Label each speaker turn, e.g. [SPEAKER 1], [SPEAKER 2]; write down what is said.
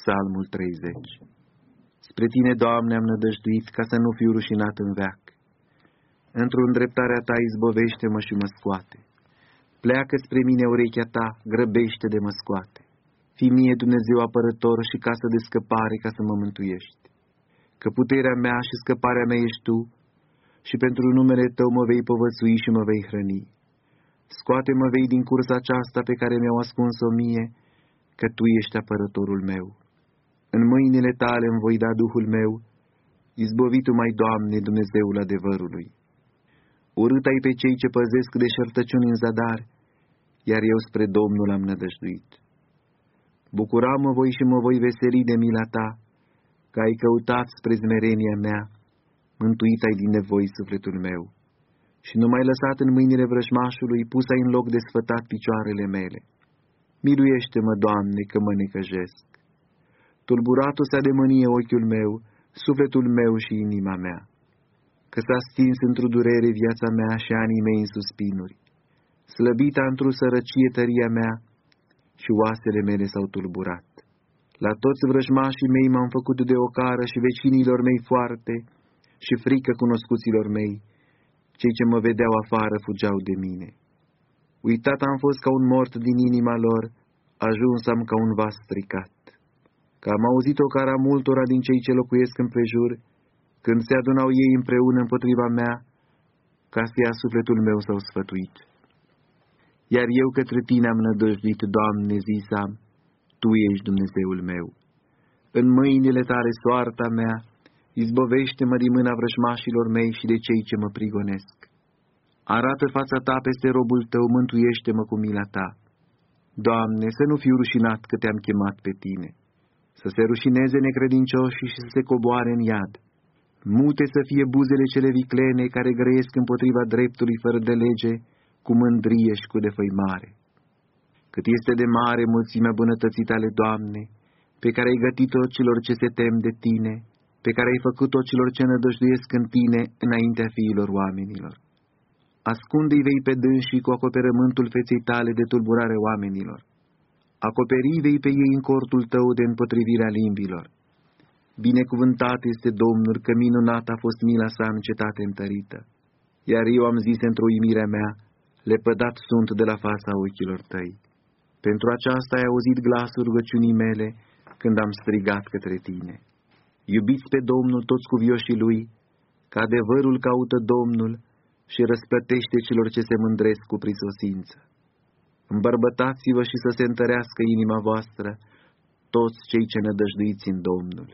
[SPEAKER 1] Psalmul 30 Spre Tine, Doamne, am nădăjduit ca să nu fiu rușinat în veac. Într-o îndreptarea Ta izbovește-mă și mă scoate. Pleacă spre mine urechea Ta, grăbește de mă scoate. Fii mie Dumnezeu apărător și casă de scăpare ca să mă mântuiești. Că puterea mea și scăparea mea ești Tu și pentru numele Tău mă vei povățui și mă vei hrăni. Scoate-mă vei din cursa aceasta pe care mi-au ascuns-o mie, că Tu ești apărătorul meu. În mâinile Tale îmi voi da Duhul meu, izbovitul mai Doamne, Dumnezeul adevărului. Urât ai pe cei ce păzesc deșertăciuni în zadar, iar eu spre Domnul am nădăjduit. Bucuram-mă voi și mă voi veseli de mila Ta, că ai căutat spre zmerenia mea, mântuit ai din nevoi sufletul meu, și nu mai lăsat în mâinile vrăjmașului, pus ai în loc de sfătat picioarele mele. Miluiește-mă, Doamne, că mă necăjesc. Tulburatul s-a de mânie ochiul meu, sufletul meu și inima mea, că s-a stins într-o durere viața mea și anii mei în suspinuri. Slăbita într-o sărăcie tăria mea și oasele mele s-au tulburat. La toți vrăjmașii mei m-am făcut de ocară și vecinilor mei foarte și frică cunoscuților mei, cei ce mă vedeau afară fugeau de mine. Uitat am fost ca un mort din inima lor, ajuns am ca un vas stricat. Că am auzit o cara multora din cei ce locuiesc împrejur, când se adunau ei împreună împotriva mea, ca să ia sufletul meu s-au sfătuit. Iar eu către tine am nădăjduit, Doamne, zisam, Tu ești Dumnezeul meu. În mâinile tale soarta mea, izbovește-mă din mâna vrăjmașilor mei și de cei ce mă prigonesc. Arată fața ta peste robul tău, mântuiește-mă cu mila ta. Doamne, să nu fiu rușinat că te-am chemat pe tine, să se rușineze necredincioșii și să se coboare în iad. Mute să fie buzele cele viclene care grăiesc împotriva dreptului fără de lege, cu mândrie și cu defăimare. Cât este de mare mulțimea bunătății tale, Doamne, pe care ai gătit-o celor ce se tem de Tine, pe care ai făcut-o celor ce nădăjduiesc în Tine înaintea fiilor oamenilor. Ascunde-i vei pe dânsii cu acoperământul feței tale de tulburare oamenilor. Acoperi vei pe ei în cortul tău de împotrivirea limbilor. Binecuvântat este Domnul că minunat a fost mila sa în cetate întărită. Iar eu am zis într-o uimirea mea, lepădat sunt de la fața ochilor tăi. Pentru aceasta ai auzit glasul rugăciunii mele când am strigat către tine. Iubiți pe Domnul toți cuvioșii lui, că adevărul caută Domnul și răsplătește celor ce se mândresc cu prisosință. Îmbărbătați-vă și să se întărească inima voastră, toți cei ce nădăjduiți în Domnul.